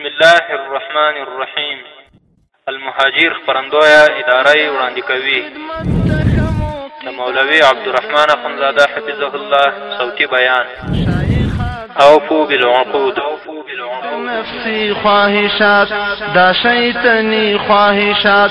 بسم الله الرحمن الرحیم المهاجر خپرندویه اداره یې وړاندې کوي د مولوي عبدالرحمن اخندزاده حفظه الله صوتي بیان اوفو بالعقود نفسی خواهشات دا شیطنی خواهشات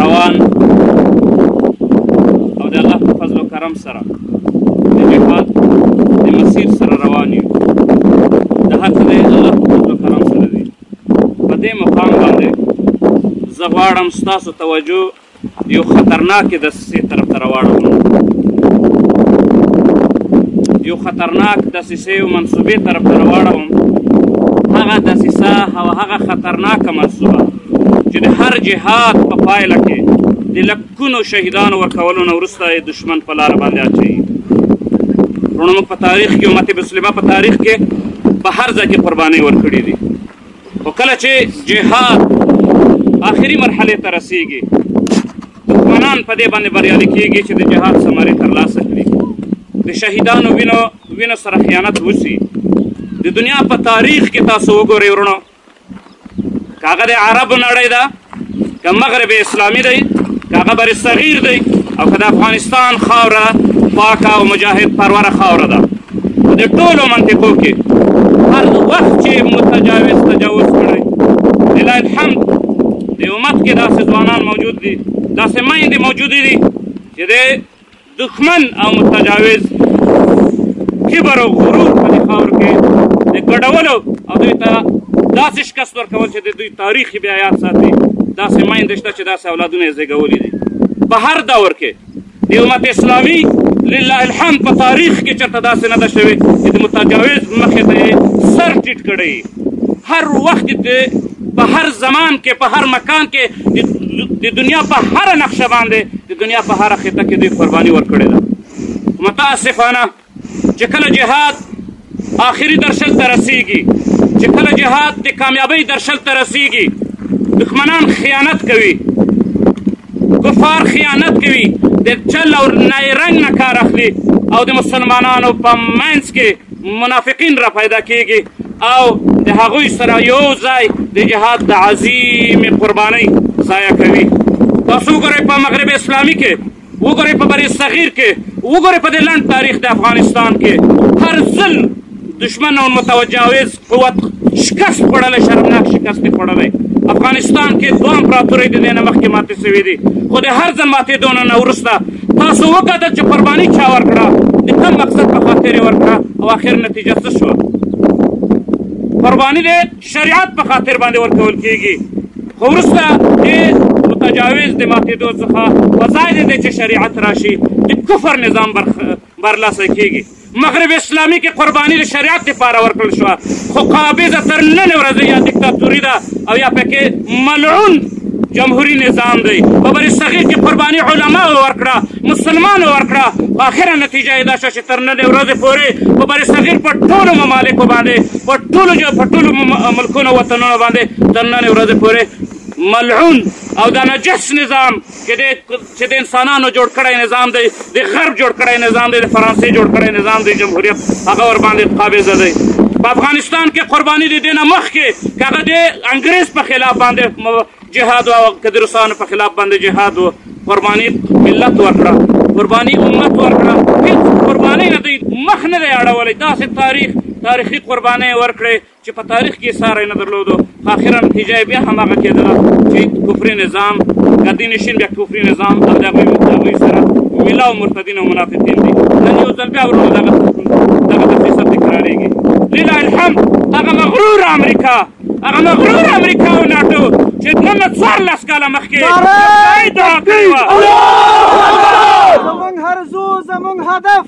روان او د الله په فضل او کرم سره د جهاد د مسیر سره روان یو د هر څه د الله په فضل او کرم سره دی په دې مقام باندې زه غواړم ستاسو توجه یو خطرناکې دسیسې طرف ته راواړوم یو خطرناک دسیسې او منصوبې طرف ته راواړوم هغه دسیسه او هغه خطرناکه منصوبه چې د هر جهاد په پایله کې د لکونو شهیدانو ورکولو نه وروسته یې دښمن په لاره باندې اچوي وروڼو موږ په تاریخ کې امت مسلمه په تاریخ کې په هر ځای کې قربانۍ ورکړې دي خو کله چې جهاد آخري مرحلې ته رسیږي دښمنان په دې باندې بریالي کیږي چې د جهاد ثمرې ترلاسه کړي د شهیدانو وینو وینو سره خیانت وشي د دنیا په تاریخ کې تاسو وګورئ وروڼو کاغه د عرب نړۍ ده که مغرب اسلامي دی کاغه بر صغیر دی او که د افغانستان خاوره پاکه او مجاهد پروره خاوره ده په دې ټولو منطقو کې هر وخت چې متجاوز تجاوز کړی لله الحمد د امت کې داسې ځوانان موجود دي داسې میندې موجودې دي چې د دښمن او متجاوز کبر او غرور په دې خاور کې د ګډولو او دوی ته داسې شکست ورکول چې د دوی تاریخ بیا یاد ساتي داسې میندې شته چې داسې اولادونه یې زیږولي دي په هر دور کې د امت اسلامي لله الحمد په تاریخ کې چرته داسې نه ده شوې چې د متجاوز مخې ته یې سر ټیټ کړی هر وخت د په هر زمان کې په هر مکان کې د دنیا په هر نقشه باندې د دنیا په هر خطه کې دوی قرباني ورکړې ده متاسفانه چې کله جهاد آخري درشل ته رسیږي چې کله جهاد د کامیابۍ درشل ته رسیږي دښمنان خیانت کوي کفار خیانت کوي د چل او نای رنګ نه کار اخلي او د مسلمانانو په منځ کې منافقین را پیدا کیږي او د هغوی سره یو ځای د جهاد د عظیم قربانۍ ضایع کوي تاسو وګورئ په مغرب اسلامي کې وګورئ په بر صغیر کې وګورئ په دې لنډ تاریخ د افغانستان کې هر ځل دشمن او متوجاوز هوت شکست خوړلی شرمناک شکست دی خوړلی افغانستان کې دوه امپراتورۍ د دې نه مخکې ماتې سوي دي خو د هر ځل ماتېدو نه نه وروسته تاسو وکتل چې قرباني چا ورکړه د کوم مقصد په خاطر یې ورکړه او آخر نتیجه څه شوه قرباني د شریعت په خاطر باندې ورکول کیږي خو وروسته د متجاوز د ماتېدو څخه په ځای د دې چې شریعت راشي د کفر نظام برلاسه کیږي مغرب اسلامي کې قرباني د شریعت لپاره ورکړل شو خو قابضه تر نن ورځې یا دیکتاتوري ده او یا پکې ملعون جمهوری نظام دی په بر صغیر کې قرباني علما ورکړه مسلمان ورکړه اخره نتیجه دا شو چې تر نن ورځې پورې په بر صغیر په ټولو ممالکو باندې په ټولو جو په ټولو ملکونو وطنونو باندې تر نن ورځې پورې ملعون او دا نجس نظام کې چې د انسانانو جوړ کړی نظام دی د غرب جوړ کړی نظام دی د فرانسې جوړ کړی نظام دی جمهوریت هغه ور باندې قابض دی په افغانستان کې قرباني د دې نه مخکې که هغه د انګریز په خلاف باندې جهاد و او که د روسانو په خلاف باندې جهاد و قرباني ملت ورکړه قرباني امت ورکړه هېڅ قربانۍ نه دی مخ نه دی اړولی داسې تاریخ تاریخي قربانۍ ورکړې چې په تاریخ کې ساری نه درلود خو اخره نتیجه بیا هماغه کېدله چې کفري نظام ګدي نشین بیا کفري نظام او د هغوی د هغوی سره ملا او مرتدین او منافقین دي نن یو ځل بیا ورونه دغه دغه تخصیص تکرارېږي لله الحمد هغه مغرور امریکا هغه مغرور امریکا او ناټو چې نن څوارلس کاله مخکې دعا کړې وه زمونږ هرزو زمونږ هدف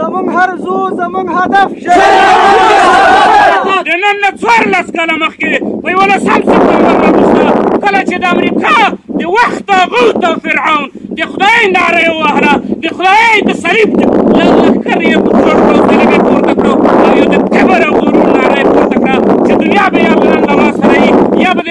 زمونږ هر زو زمونږ هدف د نن نه څوارلس کاله مخکې په یولسم سپتمبر راوروسته کله چې د امریکا د وخت طاغوت او فرعون د خدای ناره یې ووهله د خدای د صلیب لښکر یې په څوړ کړو صلیب یې پورته کړو او یو د کبر او غرور ناره یې پورته کړه چې دنیا به یا به نن له ما سره یي یا به د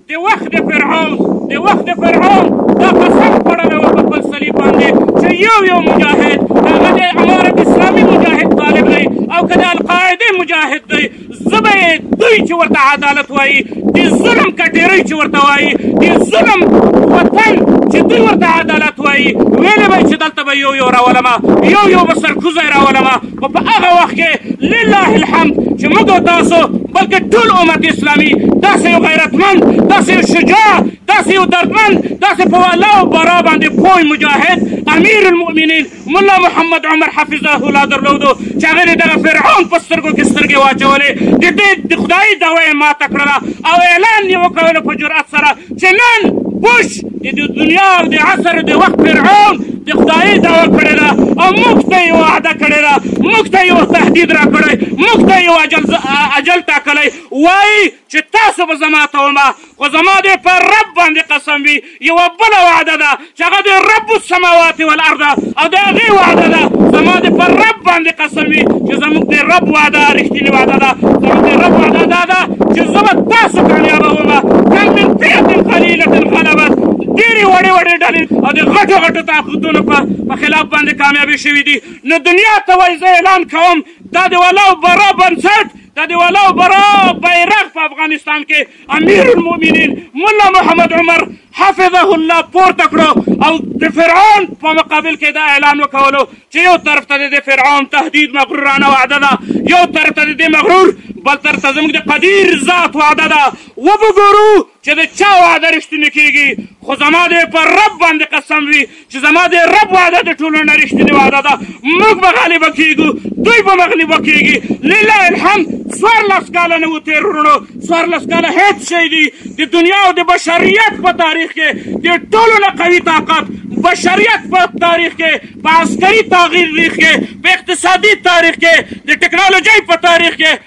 د وخت د فرعون د وخت د فرعون دا قسم خوړلی و په خپل صلیب باندې چې یو یو مجاهد هغه د امارت اسلامي مجاهد طالب دی او که د القاعدې مجاهد دی زه به یې دوی چې ورته عدالت وایي د ظلم کټېرۍ چې ورته وایي د ظلم وطن چې دوی ورته عدالت وایي ویلې به یې چې دلته به یو یو راولمه یو یو به سرکوزی راولمه خو په هغه وخت کې لله الحمد چې موږ او تاسو بلکې ټول امت اسلامي داسې یو غیرتمند داسې یو شجاع داسې یو دردمند داسې په والا او برا باندې پوه مجاهد امیر المؤمنین ملا محمد عمر حفظه الله درلودو چې هغه د دغه فرعون په سترګو کې سترګې واچولې د دې د خدایي دعوا یې ماته کړله او اعلان یې وکړ په جرأت سره چې نن بوش د د دنیا او د عصر د وخت فرعون د خدای دعوا کړې ده او موږ ته یې وعده کړې ده موږ ته یو تهدید را کړی موږ ته یو اجل اجل ټاکلی وایي چې تاسو به زما ته ومه خو زما دې په رب باندې قسم وي یوه بله وعده ده چې هغه د رب السماوات والارض او د هغې وعده ده زما دې په رب باندې قسم وي چې زموږ د رب وعده رښتینې وعده ده زموږ د رب وعده دا ده چې زه به تاسو کامیابوم کم من فئة قلیلة غلبت ډېرې وړې وړې ډلې او د غټو غټو طاقتونو په په خلاف باندې کامیابې شوي دي نو دنیا ته وایي زه اعلان کوم دا د ولا او برا بنسټ دا د ولا او برا بیرغ په افغانستان کې امیر المؤمنین مولا محمد عمر حفظه الله پورته کړو او د فرعون په مقابل کې دا اعلان وکولو چې یو طرف ته د فرعون تهدید مغرورانه وعده ده یو طرف ته د مغرور بل طرف ته زموږ د قدیر ذات وعده ده وبګورو چې د چا وعده رښتونې کیږي خو زما د پر رب باندې قسم وي چې زما د رب وعده د ټولو نه رښتینې وعده ده موږ به غالبه کېږو دوی به مغلبه کېږي لله الحمد څوارلس کاله نه وو تېر وروڼو څوارلس کاله هېڅ شی دي د دنیا او د بشریت په تاریخ کې د ټولو نه قوي طاقت بشریت په تاریخ کې په عسکري تغییر کې په اقتصادي تاریخ کې د ټکنالوژۍ په تاریخ کې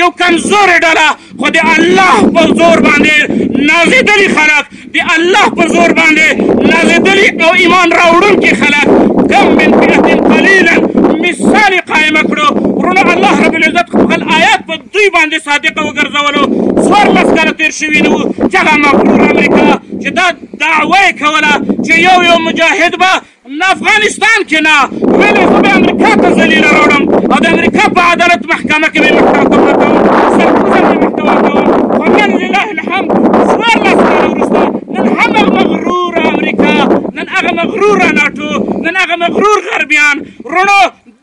یو کمزورې ډله خو د الله په زور باندې نازېدلي خلک د الله په زور باندې نازېدلي او ایمان راوړونکي خلک کم من فئة قلیلا مثال یې قایمه کړو ورونه الله رب العزت خپل آیات په دوی باندې صادقه وګرځولو څوارلس کاله تېر شوي نه وو چې هغه مغرور امریکا چې دا دعوه یې کوله چې یو یو مجاهد به نه افغانستان کې نه ویلې زه به امریکا ته ذلیله راوړم او د امریکا په عدالت محکمه کې به محکمه کوم سرکوزه به محکمه کوم خو نن لله الحمد څوارلس کاله وروسته نن هغه مغروره امریکا نن هغه مغروره ناټو نن هغه مغرور غربیان وروڼو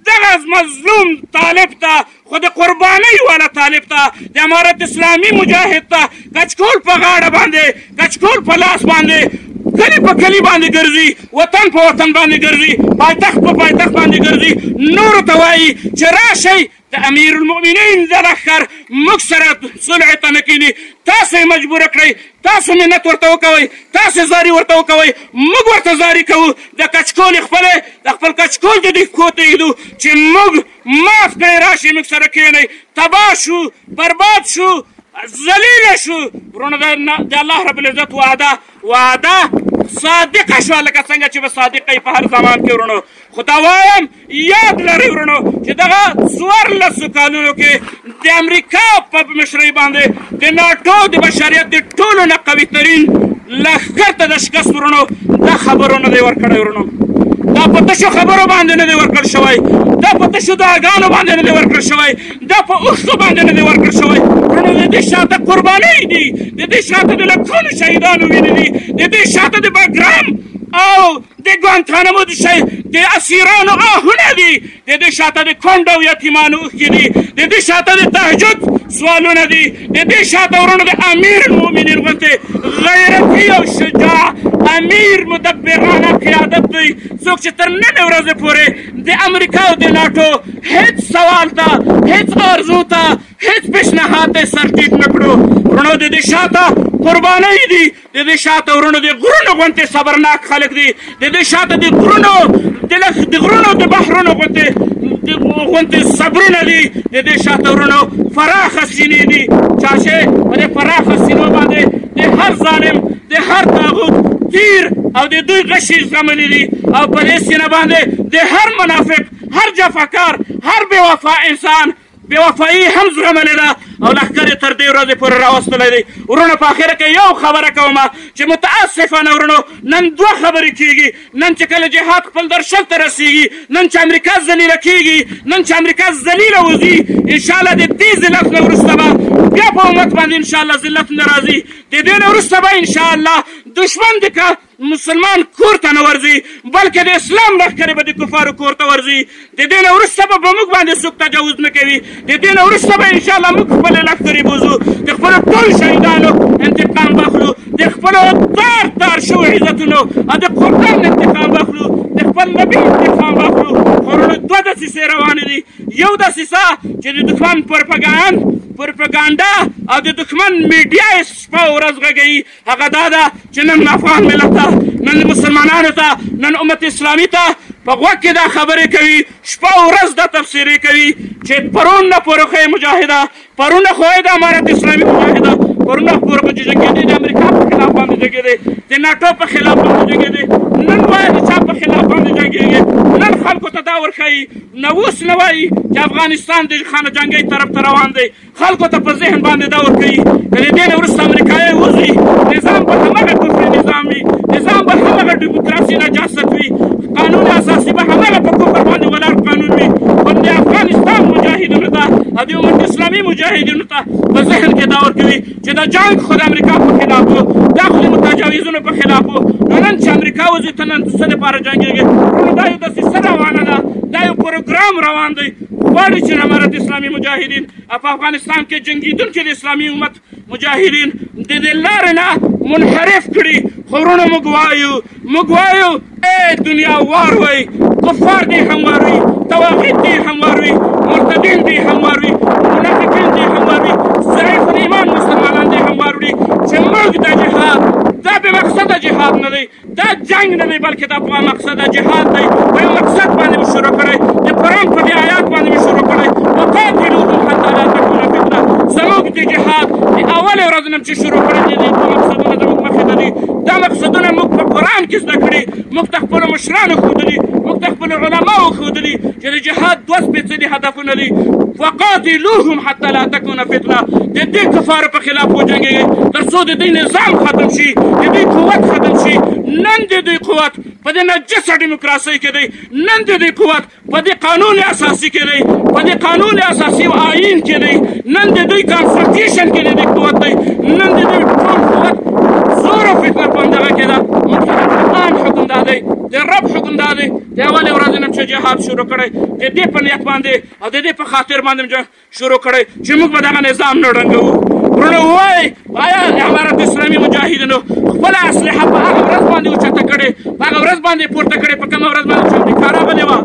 دغه مظلوم طالب ته خو د قربانۍ والا طالب ته د امارت اسلامي مجاهد ته کچکول په غاړه باندې کچکول په لاس باندې کلی په کلی باندې ګرځي وطن په وطن باندې ګرځي پایتخت په پایتخت باندې ګرځي نورو ته وایي چې راشئ د امیر المؤمنین د لښکر موږ سره صلح ته نه کینی تاسو یې مجبوره کړئ تاسو منت ورته وکوئ تاسو زاري ورته وکوئ موږ ورته زاري کوو د کچکول خپلې د خپل کچکول د دې کوتې چې موږ معاف کړئ راشئ موږ سره کېنئ تباه شو برباد شو ذلیل شو ورونه د الله رب العزت وعده وعده صادقه شو لکه څنګه چې به صادقه په هر زمان کې ورونو خو دا وایم یاد لرئ ورونو چې دغه څوارلسو کالونو کې د امریکا په مشرۍ باندې د ناټو د بشریت د ټولو نه قوي ترین لښکر ته د شکست ورونو دا خبرو نه دی ورکړی ورونو دا په تشو خبرو باندې نه دی ورکړ شوی دا په تشو دعاګانو باندې نه دی ورکړ شوی دا په اوښتو باندې نه دی ورکړ شوی ورونو د دې شاته قربانۍ دي د دې شاته د لکونو شهیدانو وینې دي د دې شاته د بګرام او د ګوانتانامو د اسیرانو آهونه دي د دې شاته د کونډو او یتیمانو اوښکې دي د دې شاته د تهجد سوالونه دي د دې شاته ورونو د امیر المؤمنین غوندې غیرتي او شجاع امیر مدبرانه قیادت دی څوک چې تر ننې ورځې پورې د امریکا او د ناټو هیڅ سوال ته هیڅ آرزو ته هیڅ پیشنهاد ته سر ټیټ نه کړو ورونو د دې شاته قربانۍ دي د دې شاته ورونو د غرونو غونتې صبرناک خلک دي د دې شاته د غرونو د غرونو د بحرونو غونتې غونتې صبرونه دي د دې شاته ورونو فراخه سینې دي چا چې په دې فراخه سینو باندې د هر ظالم د هر طاغوت تیر او د دوی غشي زغملي دي او په دې سینه باندې د هر منافق هر جفاکار هر بې وفا انسان بې وفایي هم زغملې ده او لښکر یې تر دې ورځې پورې راوستلی دی ورونو په اخره کې یو خبره کوم چې متاسفانه ورونو نن دوه خبرې کیږي نن چې کله جهاد خپل درشل ته رسیږي نن چې امریکا ذلیله کیږي نن چې امریکا ذلیله وځي انشاءالله د دې ذلت نه وروسته به بیا په امت باندې انشاءالله ذلت نه راځي د دې نه وروسته به انشاءالله دشمن د مسلمان کور ته نه ورځي بلکې د اسلام لښکرې به د کفارو کور ته ورځي د دې نه وروسته به په موږ باندې څوک تجاوز نه کوي د دې نه وروسته به انشاءالله موږ خپلې لښکرې بوځو د خپلو ټول شهیدانو انتقام به اخلو د خپلو تار تار شوو عزتونو او د قرآن انتقام به اخلو د خپل نبي انتقام به اخلو خورونه دوه دسیسې روانې دي یو دسیسه چې د دښمن پروپاګاند پروپاګاندا او د دښمن میډیا یې شپه ورځ غږوي هغه دا ده چې نن افغان ملت ته نن مسلمانانو ته نن امت اسلامي ته په غوږ کې دا خبرې کوي شپه او ورځ دا تفسیرې کوي چې پرون نه پورې خو مجاهده پرون خو د امارت اسلامي مجاهده پرون نه پورې په جګړه کې د امریکا په خلاف باندې جګړه دي د ناتو په خلاف باندې جګړه دي نن وایي چې چا په خلاف باندې جنګيږي نن خلکو ته دا ورخایي نو اوس نه وایي چې افغانستان د خانه جنګي طرف ته روان دی خلکو ته په ذهن باندې دا ورکوي که له دې نه وروسته امریکایي وځي نظام به همغه کفري نظام وي نظام به همغه ډیموکراسي نجاست وي قانون اساسي به همغه په کفر باندې ولاړ قانون وي خو د افغانستان مجاهدینو ته او د امت اسلامي مجاهدینو ته په ذهن کې دا ورکوي چې دا جنګ خو د امریکا په خلاف و دا خو د متجاوزونو په خلاف و نو نن چې امریکا وځي ته نن څه لپاره جنګېږې وروڼو دا یو دسیسه روانه ده دا یو پروګرام روان دی غواړي چې امارت اسلامي مجاهدین په افغانستان کې جنګیدونکي د اسلامي امت مجاهدین د دې لارې نه منحرف کړي خو وروڼه موږ وایو موږ وایو ای دنیا وار وای کفار دې هم وار وي تواغید دې هم وار وي مرتدین دې هم وار وي منافقین دې هم وار وي ضعیف الایمان مسلمانان دې هم وار وي چې موږ د جهاد دا به مقصد جهاد نه دی دا جنګ نه دی بلکې دا په مقصد جهاد دی په یو مقصد باندې مې شروع کړی د قرآن په دې آیات باندې مې شروع کړی وقاتلوهم حتی لا تکونه فتنه زموږ د جهاد د اولې ورځې نه چې شروع کړی دی دا مقصدونه زموږ مخې ته دي دا مقصدونه موږ په قرآن کې زده کړي موږ ته خپلو مشرانو ښودلي موږ ته خپلو علماو ښودلي چې د جهاد دوه دي هدفونه دي وقاتلوهم حتى لا تكون فتنه د دې کفارو په خلاف وجنګېږئ تر څو د دوی نظام ختم شي د دوی قوت ختم شي نن د دوی قوت په دې نجسه ډیموکراسۍ کې دی نن د دوی قوت په دې قانون اساسي کې دی په دې قانون اساسي او آئین کې دی نن د دوی کانسټیټیوشن کې د دوی قوت دی نن د دوی ټول قوت زور او فتنه په همدغه کې ده مطلب حکم دا دی د رب حکم دا دی د اولې ورځې نه چې جهاد شروع کړی د دې په نیت باندې او د دې په خاطر باندې شروع کړی چې موږ به دغه نظام نه ړنګوو ورونو ووایئ آیا امارت اسلامي مجاهدینو خپله اسلحه په هغه ورځ باندې اوچته کړې په هغه ورځ باندې پورته کړې په کومه ورځ باندې چې امریکا راغلې وه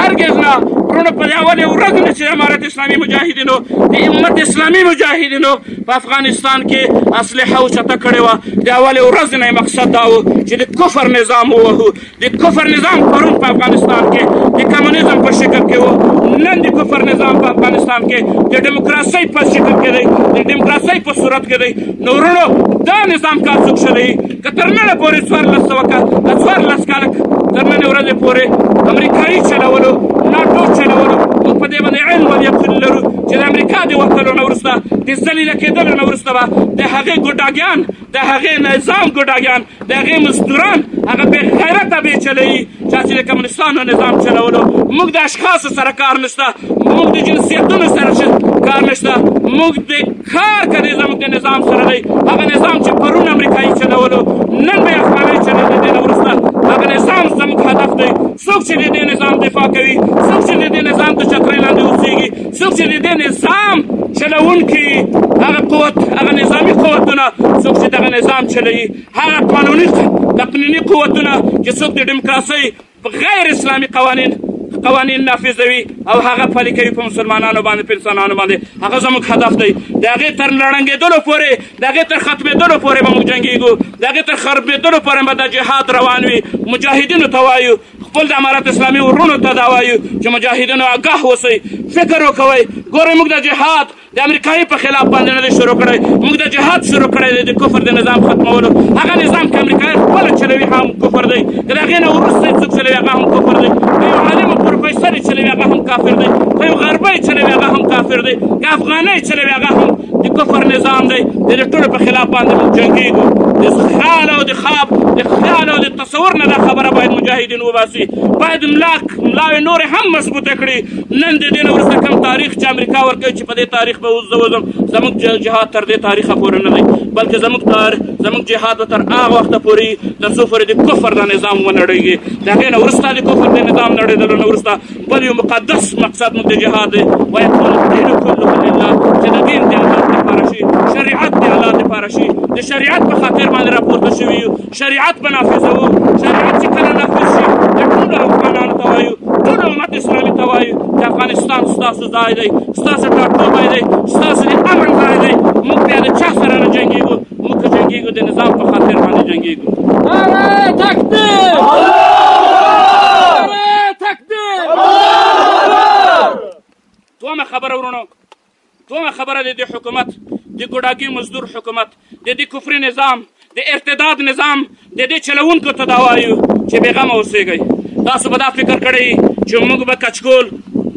هرګز نه ورونو په دې اولې ورځ نه چې امارت اسلامي مجاهدینو د امت اسلامي مجاهدینو په افغانستان کې اسلحه اوچته کړې وه د اولې ورځ نه یې مقصد دا و چې د کفر نظام ووهو د کفر نظام پرون په افغانستان کې د کمونیزم په شکل کې وو نن د کفر نظام په افغانستان کې د دیموکراسۍ په شکل کې دی د دیموکراسۍ په صورت کې دی نو وروڼو دا نظام کار څوک شوی که تر ننه پورې څوارلس سوه کال څوارلس کاله تر ننه ورځې پورې امریکایي چلولو ناټو چلولو موږ په دې باندې علم او یقین لرو چې د امریکا د وتلو نه وروسته د ذلیله کېدلو نه وروسته به د هغې ګوډاګیان د هغې نظام ګډاګیان د هغې مزدوران هغه بې غیرته بې چلوي چا چې د کمونستانو نظام چلولو موږ د اشخاصو سره کار نشته موږ د جنسیتونو سره کار نشته موږ د کار کړی زموږ د نظام سره دی هغه نظام چې پرون امریکایي چلولو نن به افغاني چلوي د دې نه وروسته هغه نظام زموږ هدف دی څوک چې د دې نظام دفاع کوي څوک چې د دې نظام د چترۍ لاندې اوسېږي څوک چې د دې نظام چلوونکي هغه قوت هغه نظامي قوتونه څوک چې دغه نظام چلوي هغه قانوني تقنیني قوتونه چې څوک د ډیموکراسۍ غیر اسلامي قوانین قوانین نافذوي او هغه پلي کوي په مسلمانانو باندې په انسانانو باندې هغه زموږ هدف دی د هغې تر لړنګېدلو پورې د هغې تر ختمېدلو پورې به موږ جنګېږو د هغې تر خربېدلو پورې به دا جهاد روان وي مجاهدینو ته وایو خپل د امارت اسلامي ورونو ته دا وایو چې مجاهدینو آګاه اوسئ فکر وکوئ ګورئ موږ د جهاد د امریکایي په خلاف باندې نه دی شروع کړی موږ د جهاد شروع کړی دی د کفر د نظام ختمولو هغه نظام که امریکایي خپله چلوي هغه هم کفر دی که د هغې نه وروسته یې څوک چلوي هغه هم کفر دی که یو عالم پروفیسر یې چلوي هغه هم کافر دی که یو غربی یې چلوي هغه هم کافر دی که افغانی یې چلوي هغه هم د کفر نظام دی د دې ټولو په خلاف باندې موږ جنګېږو د خیال او د خواب د خیال او د څور نه دا خبره باید مجاهدین وباسي باید ملا ملاوې نورې هم مضبوطه کړي نن د دې نه وروسته کوم تاریخ چې امریکا ورکوي چې په دې تاریخ به اوس زه وځم زموږ جهاد تر دې تاریخه پورې نه دی بلکې زموږ تاریخ زموږ جهاد به تر هغه وخته پورې تر څو پورې د کفر د نظام ونړېږي د هغې نه وروسته د کفر د نظام نړېدلو نه وروسته بل یو مقدس مقصد موږ د جهاد دی ویقول الدین کله لله چې د دین د الله دپاره شي شریعت د الله دپاره شي د شریعت په خاطر باندې راپورته شوي یو شریعت به نافذوو شریعت چې کله نافذ شي د ټولو افغانانو ته وایو ټول امت اسلامي ته وایو چې افغانستان ستاسو ځای دی ستاسو ټاټوبی دی ستاسو د امن ځای دی موږ بیا د چا سره نه جنګېږو موږ که جنګېږو د نظام په خاطر باندې جنګېږو دومه خبره ورونو دومه خبره د دې حکومت د ګوډاګي مزدور حکومت د دې کفري نظام د ارتداد نظام د دې چلوونکو ته دا وایو چې بېغمه اوسېږئ تاسو به دا فکر کړی چې موږ به کچکول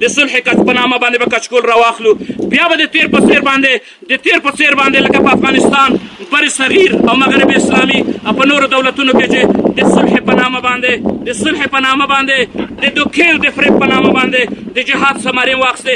د صلح کچ په نامه باندې به کچکول راواخلو بیا به د تیر په څیر باندې د تیر په څیر باندې لکه په افغانستان بر صغیر او مغرب اسلامي او په نورو دولتونو کې چې د صلح په نامه باندې د صلح په نامه باندې د دوکې او د فریب په نامه باندې د جهاد ثمرې واخیستې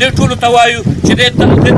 دې ټولو ته وایو چې د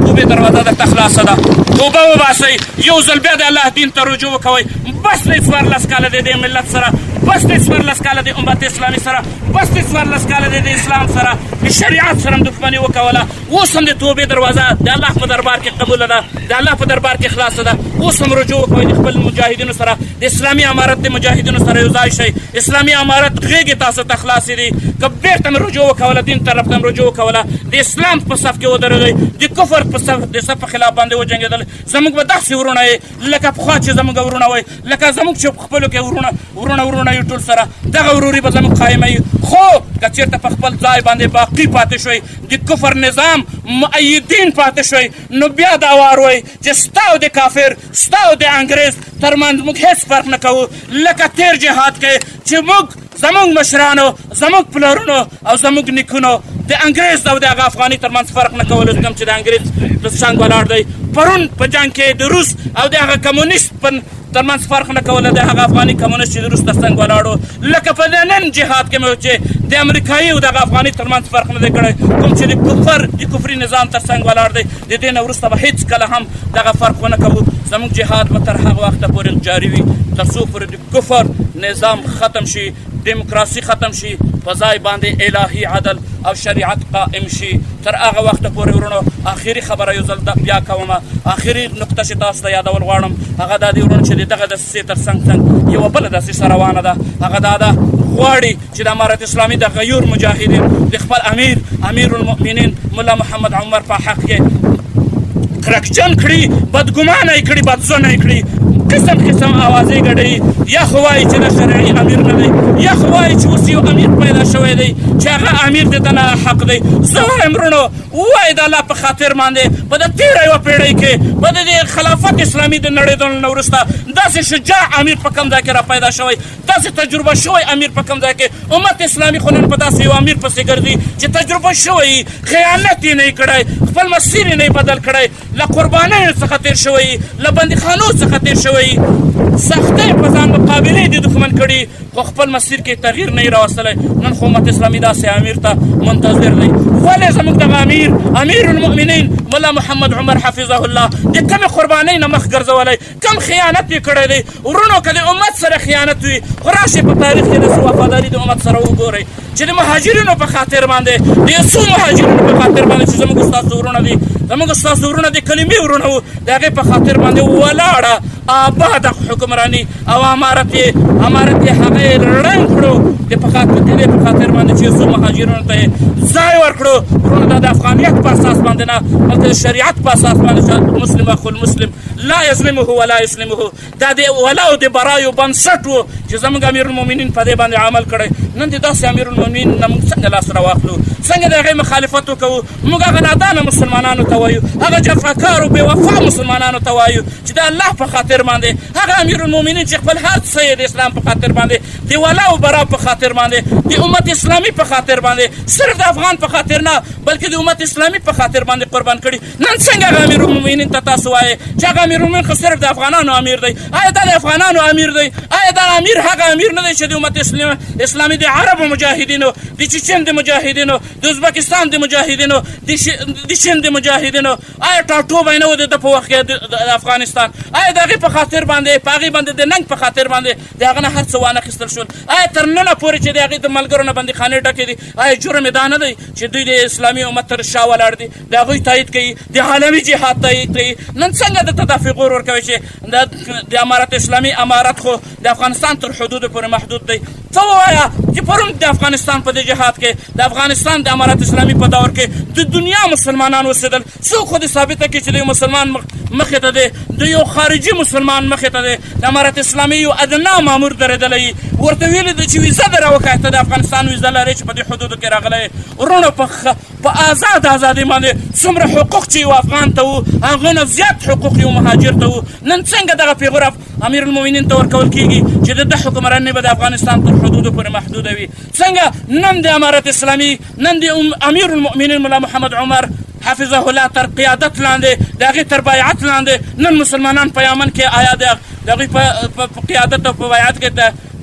توبې دروازه درته خلاصه ده توبه وباسئ یو ځل بیا د الله دین ته رجوع وکوئ بس دی څوارلس کاله دی د ملت سره بس دی څوارلس کاله د امت اسلامي سره بس دی څوارلس کاله دی د اسلام سره د شریعت سره هم دښمني وکوله اوس هم د توبې دروازه د الله په دربار کې قبوله ده د الله په دربار کې خلاصه ده اوس هم رجوع وکوئ د خپل مجاهدینو سره د اسلامي امارت د مجاهدینو سره یو ځای شئ اسلامي امارت غېږې تاسو ته خلاصې دي که بېرته مې رجوع وکوله دین طرف ته مې رجوع وکوله د اسلام په صف کې ودرېږئ د کفر په صف د صف په خلاف باندې وجنګېدل زموږ به داسې وروڼه یې لکه پخوا چې زموږ وروڼه وئ لکه زموږ چې په خپلو کې وروڼه وروڼه وروڼه یو ټول سره دغه وروري به زموږ قایمه وي خو که چېرته په خپل ځای باندې باقي پاتې شوئ د کفر نظام مؤیدین پاتې شوئ نو بیا دا وار وئ چې ستا او د کافر ستا او د انګرېز تر منځ موږ هیڅ فرق نه کوو لکه تیر جهاد کې چې موږ زموږ مشرانو زموږ پلرونو او زموږ نیکونو د انګریز او د هغه افغاني ترمنځ فرق نه کولو کوم چې د انګریز د څنګ ولاړ دی پرون په جنګ کې د روس او د هغه کمونیست په ترمنځ فرق نه کوله د هغه افغاني کمونیست چې د روس تر څنګ ولاړو لکه په نن جهاد کې مې چې د امریکایي او د هغه افغاني ترمنځ فرق نه دی کړی کوم چې د کفر د کفري نظام تر څنګ ولاړ دی د دې نه وروسته به هېڅکله هم دغه فرق ونه کوو زموږ جهاد به تر هغه وخته پورې جاري وي تر څو پورې د کفر نظام ختم شي دیموکراسي ختم شي په ځای باندې الهي عدل او شریعت قائم شي تر هغه وخته پورې ورونو آخري خبره یو ځل بیا کوم آخري نقطه چې تاسو ته یادول غواړم هغه دا دی ورونو چې دغه د سې تر څنګ څنګ یو بل د سې روانه ده هغه دا ده غواړي چې د امارت اسلامي د غیور مجاهدین د خپل امیر امیر المؤمنین مولا محمد عمر په حق کې کرکچن کړي بدګمانه یې کړي بدزنه یې کړي قسم قسم اوازې ګډوي یا خو وایي چې د شرعي امیر نه دی یا خو وایي چې اوس یو امیر پیدا شوی دی چې هغه امیر د دنه حق دی زه وایم وروڼو ووایي د الله په خاطر باندې په د تېره یوه پیړۍ کې په د دې خلافت اسلامي د نړېدلو نه وروسته داسې شجاع امیر په کوم ځای کې را پیدا شوی داسې تجربه شوی امیر په کوم ځای کې امت اسلامي خو نن په داسې یو امیر پسې ګرځي چې تجربه شوی خیانت یې نه کړی خپل مسیر یې نه بدل کړی له قربانیو څخه تیر شوی له بندیخانو څخه تیر شوی سختۍ په ځان مقابلې د دښمن کړي خو خپل مسیر کې تغییر نه راوستلی نن خو امت اسلامي داسې امیر ته منتظر دی ولې زموږ دغه امیر امیر المؤمنین ملا محمد عمر حفظه الله د کومې قربانۍ نه مخ ګرځولی کم خیانت یې کړی دی ورونو که د امت سره خیانت وي خو راشئ په تاریخ کې د وفاداري د امت سره وګورئ چې د مهاجرینو په خاطر باندې د یو څو مهاجرینو په خاطر باندې چې زموږ ستاسو ورونه دي زموږ ستاسو ورونه د کلمې ورونه وو د هغې په خاطر باندې ولاړه آباده حکمراني او امارت یې امارت یې هغه یې ړنګ کړو د په خاطر د دې په خاطر باندې چې څو مهاجرینو ته یې ځای ورکړو ورونه دا د افغانیت په اساس باندې نه بلکې د شریعت په اساس باندې مسلم اخو المسلم لا یظلمه ولا یسلمه دا د ولا او د برا یو بنسټ و چې زموږ امیر المؤمنین په دې باندې عمل کړی نن د داسې امیر المؤمنین نه موږ څنګه لاس راواخلو څنګه د هغې مخالفت وکړو موږ هغه نادانه مسلمانانو ته وایو هغه جفاکارو بې وفا مسلمانانو ته وایو چې د الله په خاطر باندې هغه امیر المؤمنین چې خپل هر څه یې د اسلام په خاطر باندې د ولا او برا په خاطر باندې د امت اسلامي په خاطر باندې صرف د افغان په خاطر نه بلکې د امت اسلامي په خاطر باندې قربان کړي نن څنګه هغه امیر المؤمنین ته تاسو وایې چې هغه امیر المؤمنین خو صرف د افغانانو امیر دی آیا دا د افغانانو امیر دی آیا دا امیر هغه امیر نه دی چې د امت اسلامي د عربو مجاهدینو د چچن د مجاهدینو د ازبکستان د مجاهدینو د چین د مجاهدینو آیا ټاټوبی نه و د ده په وخت کې د افغانستان آیا د هغې په خاطر باندې په هغې باندې د ننګ په خاطر باندې د هغه نه هر څه وانه خیستل شول آیا تر ننه پورې چې د هغې د ملګرو نه بندیخانې ډکې دي آیا جرم یې دا نه دی چې دوی د اسلامي امت تر شا ولاړ دي د هغوی تایید کوي د عالمي جهاد تایید کوي نن څنګه د ته دا فیغور ورکوي چې د امارت اسلامي امارت خو د افغانستان تر حدودو پورې محدود دی ته ووایه چې پرون د افغانستان په دې جهاد کې د افغانستان د امارت اسلامي په دور کې د دنیا مسلمانان اوسېدل څوک خو دې ثابته کړي چې د یو مسلمان مخې ته دی د یو خارجي مسلمان مخې ته دی د امارت اسلامي یو ادنا مامور درېدلی ورته ویلي دي چې ویزه دې راوښایه ته د افغانستان ویزه لرې چې په دې حدودو کې راغلی وروڼه په په آزاد آزادي باندې څومره حقوق چې یو افغان ته وو هغه نه زیات حقوق یو مهاجر ته وو نن څنګه دغه پیغور امیر المؤمنین ته ورکول کیږي چې د ده حکمراني به د افغانستان تر حدودو پورې محدوده وي څنګه نن د امارت اسلامي نن د امیر المؤمنین ملا محمد عمر حفظه الله تر قیادت لاندې د هغې تر بیعت لاندې نن مسلمانان په یمن کې آیا د هغوی په قیادت او په بیعت کې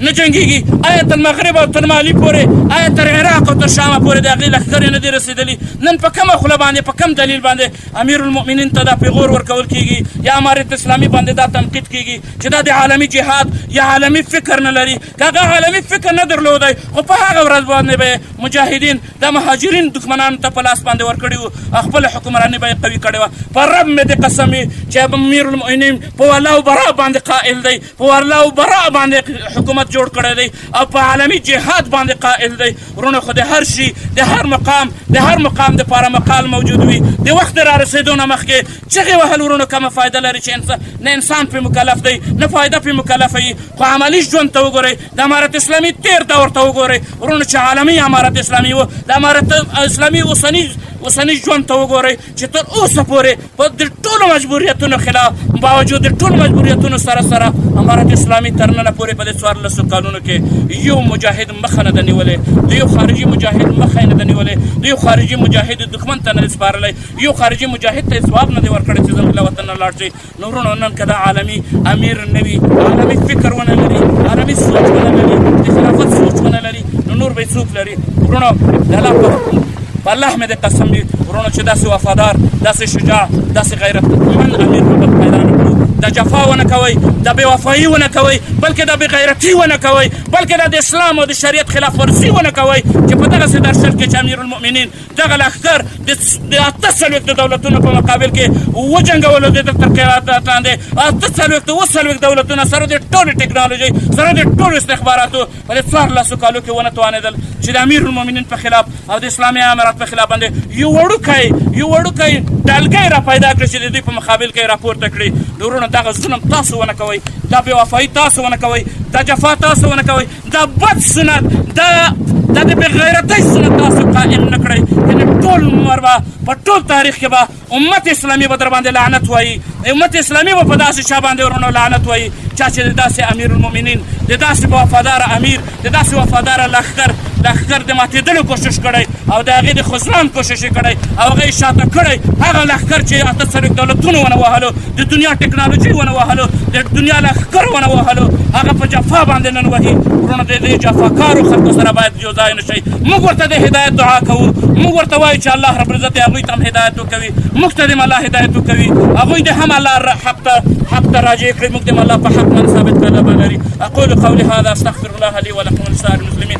نه جنګيږي آیا تر مغرب او تر مالی پورې آیا تر عراق او تر شام پورې د هغې لښکرې نه دي رسېدلي نن په کومه خوله باندې په کوم دلیل باندې امیر المؤمنین ته دا پیغور ورکول کیږي یا امارت اسلامي باندې دا تنقید کیږي چې دا د عالمي جهاد یا عالمي فکر نه لري که هغه عالمي فکر نه درلودی خو په هغه ورځ باندې به مجاهدین د مهاجرین دښمنانو ته په لاس باندې ورکړي وو خپل حکمراني به یې قوي کړې وه په رب مې د قسم چې امیر المؤمنین په ولا او برا باندې قائل دی په ورلا او برا باندې حکومت جوړ کړی دی او په عالمي جهاد باندې قائل دی ورونه خو د هر شي د هر مقام د هر مقام د پاره مقال موجود وي د وخت را رسیدو نه مخکې چغې وهل ورونه کومه فایده لري چې نه انسان په مکلف دی نه فایده په مکلف وي خو عملي ژوند ته وګورئ د امارت اسلامي تیر دور ته وګورئ ورونه چې عالمي امارت اسلامي و د امارت اسلامي اوسني اوسني ژوند ته وګورئ چې تر اوسه پورې په د ټولو مجبوریتونو خلاف باوجود د ټولو مجبوریتونو سره سره امارت اسلامي تر ننه پورې په دې څوارلسو کالونو کې یو مجاهد مخه نه ده نیولې د یو خارجي مجاهد مخه نه ده نیولې د یو خارجي مجاهد دښمن ته نه دی سپارلی یو خارجي مجاهد ته یې ځواب نه دی ورکړی چې زموږ له وطنه لاړ شي نو ورونو نن که د عالمي امیر نه وي عالمي فکر ونه لري عالمي سوچ ونه لري د خلافت سوچ ونه لري نو نور به څوک لري ورونو د الله په الله مې د قسم وي ورونو چې داسې وفادار داسې شجاع داسې غیرتمن امیر به پیدا نه کړو د جفا ونه کوئ د بې وفایي ونه کوئ بلکې د بې غیرتي ونه کوئ بلکې د اسلام او د شریعت خلاف ورزي ونه کوئ چې په دغسې درشل کې چې امیرالمؤمنین دغه لښکر د اته څلوېښت دولتونو په مقابل کې وجنګولو د تر قرارت لاندې اته څلوېښت اووه څلوېښت دولتونه سره د ټولې ټکنالوژۍ سره د ټولو استخباراتو په دې څوارلسو کالو کې ونه توانېدل چې د امیر المؤمنین په خلاف او د اسلامي امارات په خلاف باندې یو وړوکی یو وړوکی ډلګۍ را پیدا کړي چې د دوی په مقابل کې راپورته کړي نورونه دغه ظلم تاسو ونه کوئ دا بېوفایي تاسو ونه کوئ دا جفا تاسو ونه کوئ دا بد سنت دا دا د بغیرتۍ سنت تاسو قائم نه کړئ یعنې ټول عمر به په ټول تاریخ کې به امت اسلامي به در باندې لعنت وایي امت اسلامي به په داسې چا باندې ورونو لعنت وایي چا چې د داسې امیر المؤمنین د داسې وفادار امیر د داسې وفادار لښکر لښکر د ماتېدلو کوشش کړی او د هغې د خزران کوشش یې کړی او هغه یې شاته کړی هغه لښکر چې اته څلوېښت دولتونو ونه وهلو د دنیا ټکنالوژي ونه وهلو د دنیا لښکر ونه وهلو هغه په جفا باندې نن وهي ورونه د دې جفاکارو خلکو سره باید یو ځای نه شي موږ ورته د هدایت دعا کوو موږ ورته وایو چې الله رب العزت هغوی ته هم هدایت وکوي موږ ته دې هم الله هدایت وکوي هغوی دې هم الله حق ته حق ته راجع کړي موږ دې هم الله په حق باندې ثابت قدمه لري اقول قولي هذا استغفر الله لي ولكم ولسائر المسلمين